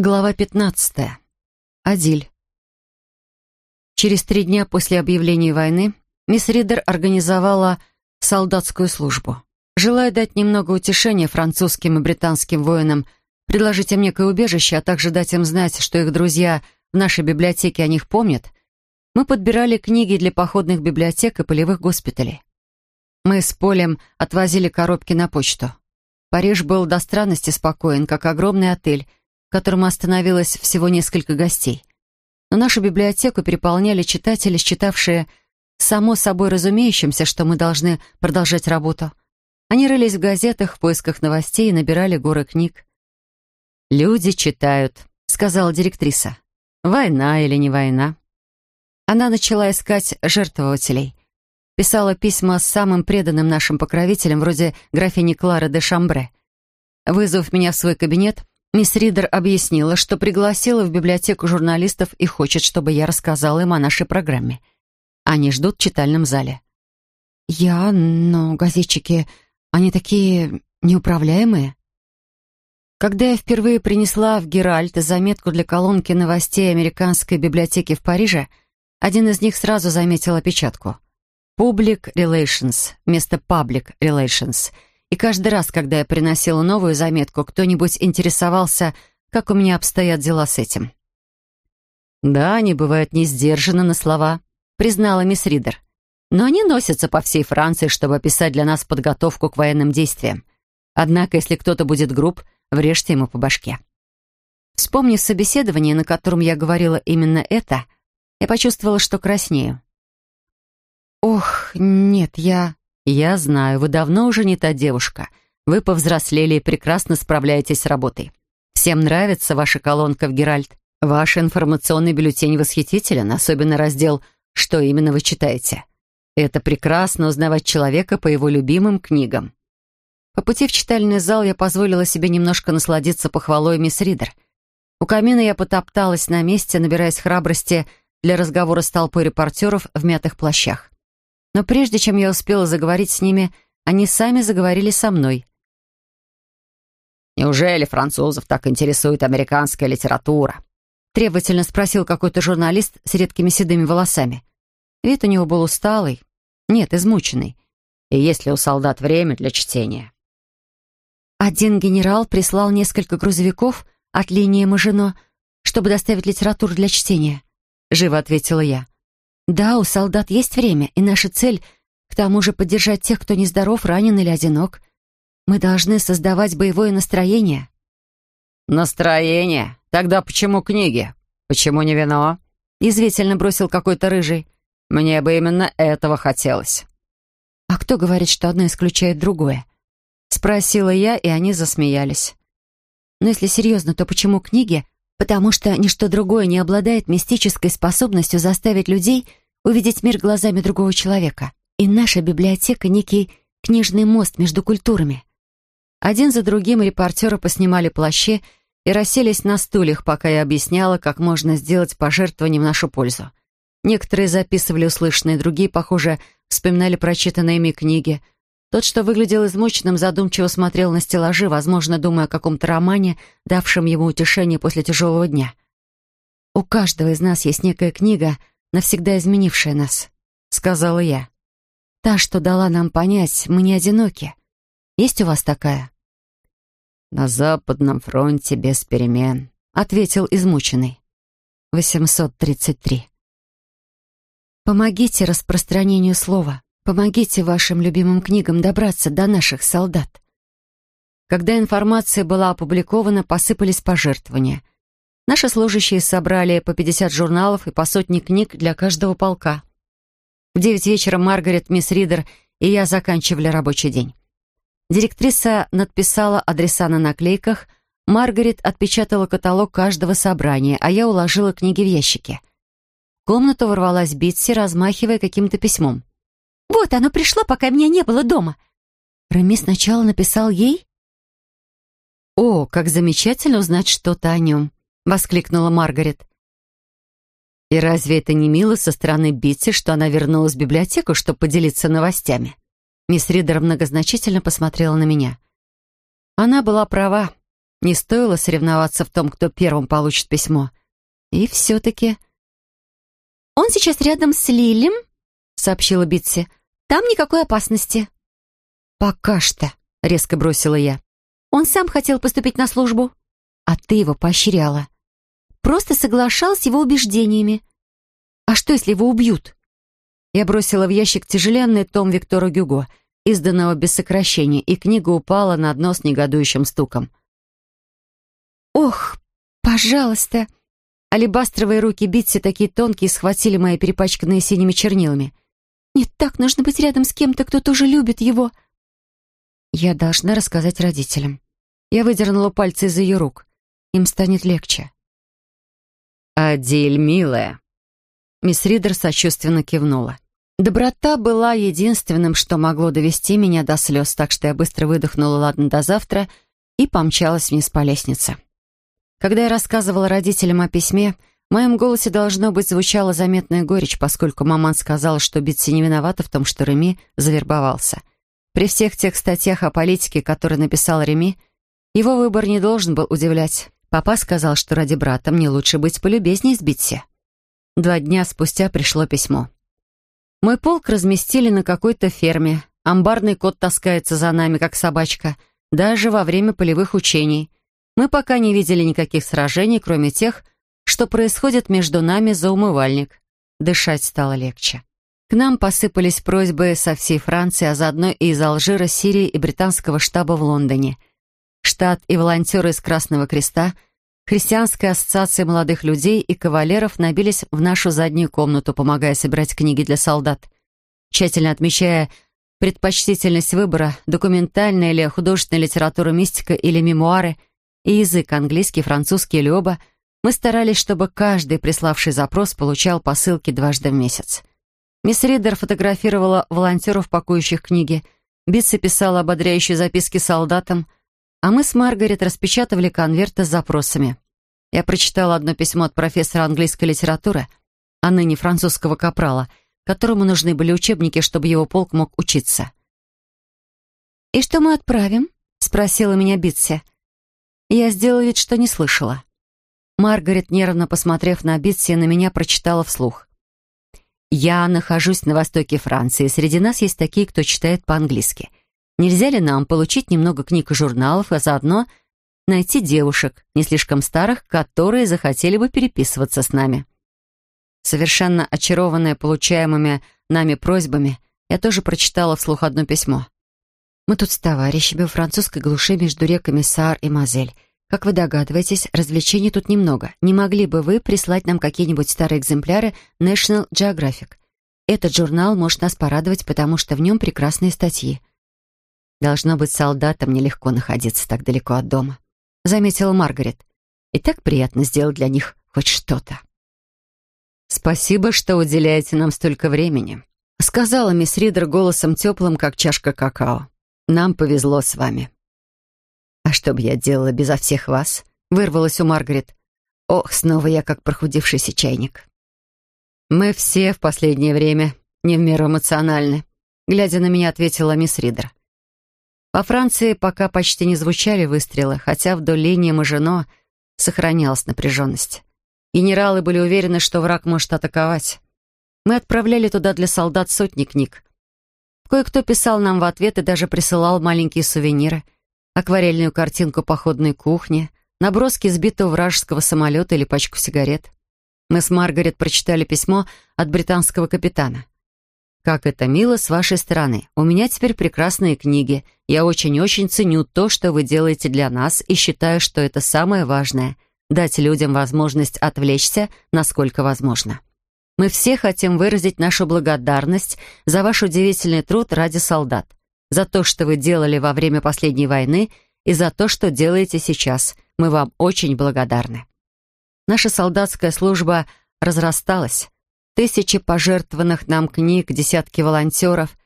Глава 15. Адиль. Через три дня после объявления войны мисс Ридер организовала солдатскую службу. Желая дать немного утешения французским и британским воинам, предложить им некое убежище, а также дать им знать, что их друзья в нашей библиотеке о них помнят, мы подбирали книги для походных библиотек и полевых госпиталей. Мы с Полем отвозили коробки на почту. Париж был до странности спокоен, как огромный отель, в котором остановилось всего несколько гостей. Но нашу библиотеку переполняли читатели, считавшие само собой разумеющимся, что мы должны продолжать работу. Они рылись в газетах в поисках новостей и набирали горы книг. «Люди читают», — сказала директриса. «Война или не война?» Она начала искать жертвователей. Писала письма с самым преданным нашим покровителем, вроде графини Клары де Шамбре. Вызвав меня в свой кабинет, Мисс Ридер объяснила, что пригласила в библиотеку журналистов и хочет, чтобы я рассказала им о нашей программе. Они ждут в читальном зале. «Я... но газетчики... они такие неуправляемые». Когда я впервые принесла в Геральт заметку для колонки новостей Американской библиотеки в Париже, один из них сразу заметил опечатку. «Public Relations» вместо «Public Relations», и каждый раз, когда я приносила новую заметку, кто-нибудь интересовался, как у меня обстоят дела с этим. «Да, они бывают не сдержаны на слова», — признала мисс Ридер. «Но они носятся по всей Франции, чтобы описать для нас подготовку к военным действиям. Однако, если кто-то будет груб, врежьте ему по башке». Вспомнив собеседование, на котором я говорила именно это, я почувствовала, что краснею. «Ох, нет, я...» «Я знаю, вы давно уже не та девушка. Вы повзрослели и прекрасно справляетесь с работой. Всем нравится ваша колонка в Геральт. Ваш информационный бюллетень восхитителен, особенно раздел «Что именно вы читаете?». Это прекрасно узнавать человека по его любимым книгам. По пути в читальный зал я позволила себе немножко насладиться похвалой мисс Ридер. У камина я потопталась на месте, набираясь храбрости для разговора с толпой репортеров в мятых плащах. Но прежде чем я успела заговорить с ними, они сами заговорили со мной. «Неужели французов так интересует американская литература?» Требовательно спросил какой-то журналист с редкими седыми волосами. Вид у него был усталый, нет, измученный. И есть ли у солдат время для чтения? Один генерал прислал несколько грузовиков от линии Мажино, чтобы доставить литературу для чтения. Живо ответила я. Да, у солдат есть время, и наша цель — к тому же поддержать тех, кто нездоров, ранен или одинок. Мы должны создавать боевое настроение. «Настроение? Тогда почему книги? Почему не вино?» Язвительно бросил какой-то рыжий. «Мне бы именно этого хотелось». «А кто говорит, что одно исключает другое?» Спросила я, и они засмеялись. «Но если серьезно, то почему книги потому что ничто другое не обладает мистической способностью заставить людей увидеть мир глазами другого человека. И наша библиотека — некий книжный мост между культурами. Один за другим репортеры поснимали плащи и расселись на стульях, пока я объясняла, как можно сделать пожертвование в нашу пользу. Некоторые записывали услышанные, другие, похоже, вспоминали прочитанные ими книги — тот, что выглядел измученным, задумчиво смотрел на стеллажи, возможно, думая о каком-то романе, давшем ему утешение после тяжелого дня. «У каждого из нас есть некая книга, навсегда изменившая нас», — сказала я. «Та, что дала нам понять, мы не одиноки. Есть у вас такая?» «На Западном фронте без перемен», — ответил измученный. 833. «Помогите распространению слова», Помогите вашим любимым книгам добраться до наших солдат. Когда информация была опубликована, посыпались пожертвования. Наши служащие собрали по 50 журналов и по сотне книг для каждого полка. В девять вечера Маргарет, мисс Ридер и я заканчивали рабочий день. Директриса надписала адреса на наклейках, Маргарет отпечатала каталог каждого собрания, а я уложила книги в ящики. В комнату ворвалась Битси, размахивая каким-то письмом. Вот оно пришло, пока меня не было дома. Рами сначала написал ей? «О, как замечательно узнать что-то о нем!» — воскликнула Маргарет. «И разве это не мило со стороны Битси, что она вернулась в библиотеку, чтобы поделиться новостями?» Мисс Ридер многозначительно посмотрела на меня. Она была права. Не стоило соревноваться в том, кто первым получит письмо. И все-таки... «Он сейчас рядом с Лилем», — сообщила Битси. «Там никакой опасности». «Пока что», — резко бросила я. «Он сам хотел поступить на службу». «А ты его поощряла». «Просто соглашался с его убеждениями». «А что, если его убьют?» Я бросила в ящик тяжеленный том Виктора Гюго, изданного без сокращения, и книга упала на дно с негодующим стуком. «Ох, пожалуйста!» Алебастровые руки Битси такие тонкие схватили мои перепачканные синими чернилами. «Не так нужно быть рядом с кем-то, кто тоже любит его!» Я должна рассказать родителям. Я выдернула пальцы из ее рук. Им станет легче. «Адель, милая!» Мисс Ридер сочувственно кивнула. Доброта была единственным, что могло довести меня до слез, так что я быстро выдохнула «ладно, до завтра» и помчалась вниз по лестнице. Когда я рассказывала родителям о письме, в моем голосе, должно быть, звучала заметная горечь, поскольку маман сказала, что Битси не виновата в том, что Реми завербовался. При всех тех статьях о политике, которые написал Реми, его выбор не должен был удивлять. Папа сказал, что ради брата мне лучше быть полюбезней с Битси. Два дня спустя пришло письмо. Мой полк разместили на какой-то ферме. Амбарный кот таскается за нами, как собачка, даже во время полевых учений — мы пока не видели никаких сражений, кроме тех, что происходит между нами за умывальник. Дышать стало легче. К нам посыпались просьбы со всей Франции, а заодно и из Алжира, Сирии и британского штаба в Лондоне. Штат и волонтеры из Красного Креста, Христианская ассоциация молодых людей и кавалеров набились в нашу заднюю комнату, помогая собирать книги для солдат. Тщательно отмечая предпочтительность выбора, документальная или художественная литература, мистика или мемуары – и язык английский, французский или оба, мы старались, чтобы каждый приславший запрос получал посылки дважды в месяц. Мисс Ридер фотографировала волонтеров, пакующих книги, Битси писала ободряющие записки солдатам, а мы с Маргарет распечатывали конверты с запросами. Я прочитала одно письмо от профессора английской литературы, а ныне французского капрала, которому нужны были учебники, чтобы его полк мог учиться. «И что мы отправим?» — спросила меня Битси. Я сделала вид, что не слышала. Маргарет, нервно посмотрев на Битси, на меня прочитала вслух. «Я нахожусь на востоке Франции. Среди нас есть такие, кто читает по-английски. Нельзя ли нам получить немного книг и журналов, а заодно найти девушек, не слишком старых, которые захотели бы переписываться с нами?» Совершенно очарованная получаемыми нами просьбами, я тоже прочитала вслух одно письмо. Мы тут с товарищами в французской глуши между реками Саар и Мазель. Как вы догадываетесь, развлечений тут немного. Не могли бы вы прислать нам какие-нибудь старые экземпляры National Geographic? Этот журнал может нас порадовать, потому что в нем прекрасные статьи. Должно быть, солдатам нелегко находиться так далеко от дома, заметила Маргарет. И так приятно сделать для них хоть что-то. «Спасибо, что уделяете нам столько времени», — сказала мисс Ридер голосом теплым, как чашка какао. Нам повезло с вами». «А что бы я делала безо всех вас?» — вырвалась у Маргарет. «Ох, снова я как прохудившийся чайник». «Мы все в последнее время не в меру эмоциональны», — глядя на меня, ответила мисс Ридер. По Франции пока почти не звучали выстрелы, хотя вдоль линии Мажино сохранялась напряженность. Генералы были уверены, что враг может атаковать. Мы отправляли туда для солдат сотни книг, Кое-кто писал нам в ответ и даже присылал маленькие сувениры, акварельную картинку походной кухни, наброски сбитого вражеского самолета или пачку сигарет. Мы с Маргарет прочитали письмо от британского капитана. «Как это мило с вашей стороны. У меня теперь прекрасные книги. Я очень-очень ценю то, что вы делаете для нас, и считаю, что это самое важное — дать людям возможность отвлечься, насколько возможно». Мы все хотим выразить нашу благодарность за ваш удивительный труд ради солдат, за то, что вы делали во время последней войны и за то, что делаете сейчас. Мы вам очень благодарны. Наша солдатская служба разрасталась. Тысячи пожертвованных нам книг, десятки волонтеров.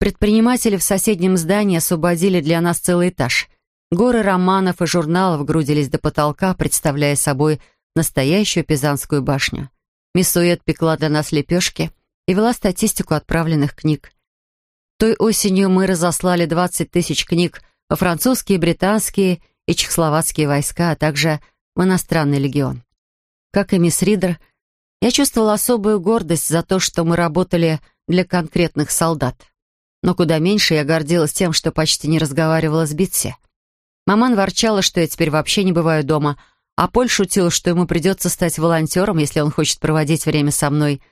Предприниматели в соседнем здании освободили для нас целый этаж. Горы романов и журналов грудились до потолка, представляя собой настоящую Пизанскую башню. Миссуэт пекла для нас лепешки и вела статистику отправленных книг. Той осенью мы разослали 20 тысяч книг во французские, британские и чехословацкие войска, а также в иностранный легион. Как и мисс Ридер, я чувствовала особую гордость за то, что мы работали для конкретных солдат. Но куда меньше я гордилась тем, что почти не разговаривала с Битси. Маман ворчала, что я теперь вообще не бываю дома, а Поль шутил, что ему придется стать волонтером, если он хочет проводить время со мной.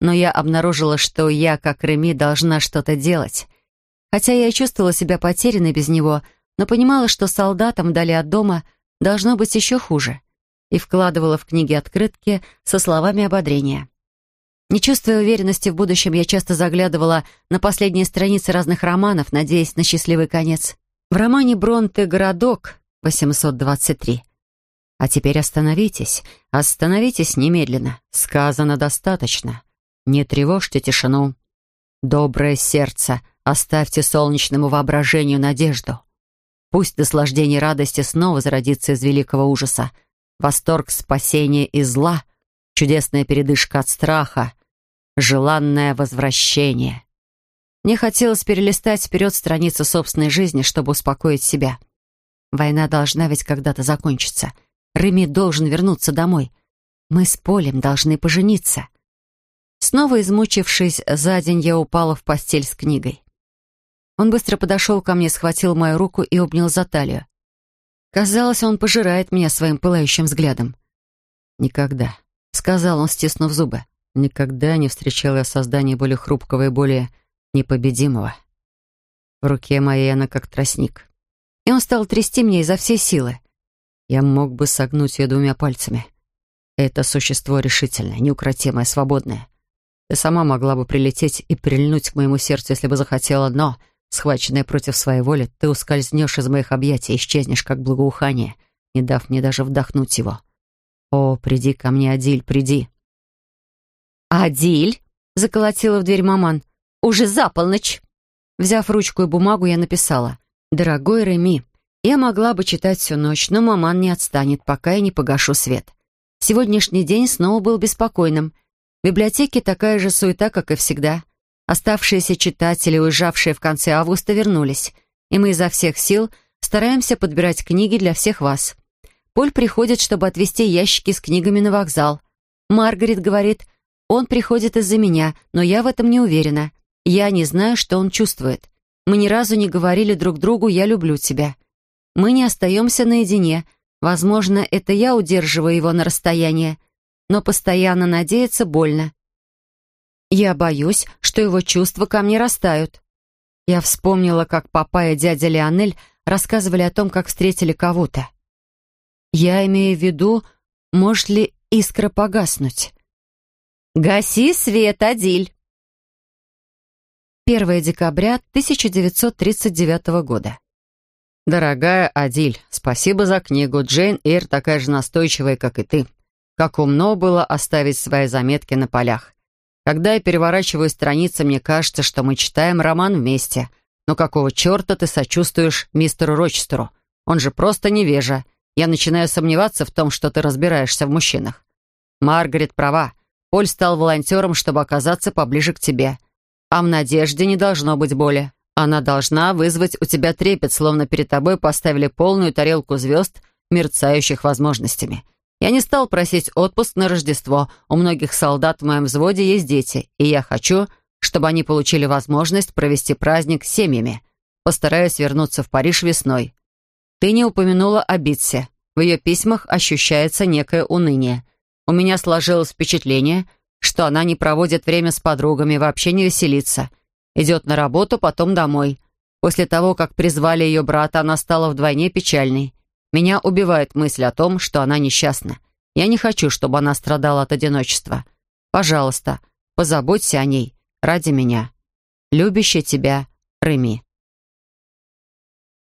Но я обнаружила, что я, как Реми, должна что-то делать. Хотя я и чувствовала себя потерянной без него, но понимала, что солдатам вдали от дома должно быть еще хуже — и вкладывала в книги открытки со словами ободрения. Не чувствуя уверенности в будущем, я часто заглядывала на последние страницы разных романов, надеясь на счастливый конец. В романе Бронте «Городок» 823 «А теперь остановитесь, остановитесь немедленно. Сказано достаточно. Не тревожьте тишину. Доброе сердце, оставьте солнечному воображению надежду. Пусть наслаждение радости снова зародится из великого ужаса, восторг спасения из зла, чудесная передышка от страха, желанное возвращение. Мне хотелось перелистать вперед страницы собственной жизни, чтобы успокоить себя. Война должна ведь когда-то закончиться. Реми должен вернуться домой. Мы с Полем должны пожениться. Снова измучившись за день, я упала в постель с книгой. Он быстро подошел ко мне, схватил мою руку и обнял за талию. Казалось, он пожирает меня своим пылающим взглядом. «Никогда», — сказал он, стиснув зубы, «никогда не встречал я создание более хрупкого и более непобедимого. В руке моей она как тростник. И он стал трясти меня изо всей силы. Я мог бы согнуть ее двумя пальцами. Это существо решительное, неукротимое, свободное. Ты сама могла бы прилететь и прильнуть к моему сердцу, если бы захотела, но Схваченная против своей воли, ты ускользнешь из моих объятий, исчезнешь, как благоухание, не дав мне даже вдохнуть его. О, приди ко мне, Адиль, приди. «Адиль?» — заколотила в дверь маман. «Уже за полночь!» Взяв ручку и бумагу, я написала. «Дорогой Реми, я могла бы читать всю ночь, но маман не отстанет, пока я не погашу свет. Сегодняшний день снова был беспокойным. В библиотеке такая же суета, как и всегда. Оставшиеся читатели, уезжавшие в конце августа, вернулись, и мы изо всех сил стараемся подбирать книги для всех вас. Поль приходит, чтобы отвезти ящики с книгами на вокзал. Маргарет говорит, он приходит из-за меня, но я в этом не уверена. Я не знаю, что он чувствует. Мы ни разу не говорили друг другу «я люблю тебя». Мы не остаемся наедине. Возможно, это я удерживаю его на расстоянии. Но постоянно надеяться больно. Я боюсь, что его чувства ко мне растают. Я вспомнила, как папа и дядя Леонель рассказывали о том, как встретили кого-то. Я имею в виду, может ли искра погаснуть. «Гаси свет, Адиль!» 1 декабря 1939 года. «Дорогая Адиль, спасибо за книгу. Джейн Эйр такая же настойчивая, как и ты. Как умно было оставить свои заметки на полях. Когда я переворачиваю страницы, мне кажется, что мы читаем роман вместе. Но какого черта ты сочувствуешь мистеру Рочестеру? Он же просто невежа. Я начинаю сомневаться в том, что ты разбираешься в мужчинах. Маргарет права. Поль стал волонтером, чтобы оказаться поближе к тебе. А в надежде не должно быть боли. Она должна вызвать у тебя трепет, словно перед тобой поставили полную тарелку звезд, мерцающих возможностями. Я не стал просить отпуск на Рождество. У многих солдат в моем взводе есть дети, и я хочу, чтобы они получили возможность провести праздник с семьями. Постараюсь вернуться в Париж весной. Ты не упомянула о Битсе. В ее письмах ощущается некое уныние. У меня сложилось впечатление, что она не проводит время с подругами, вообще не веселится. Идет на работу, потом домой. После того, как призвали ее брата, она стала вдвойне печальной. Меня убивает мысль о том, что она несчастна. Я не хочу, чтобы она страдала от одиночества. Пожалуйста, позаботься о ней ради меня. Любящая тебя Реми.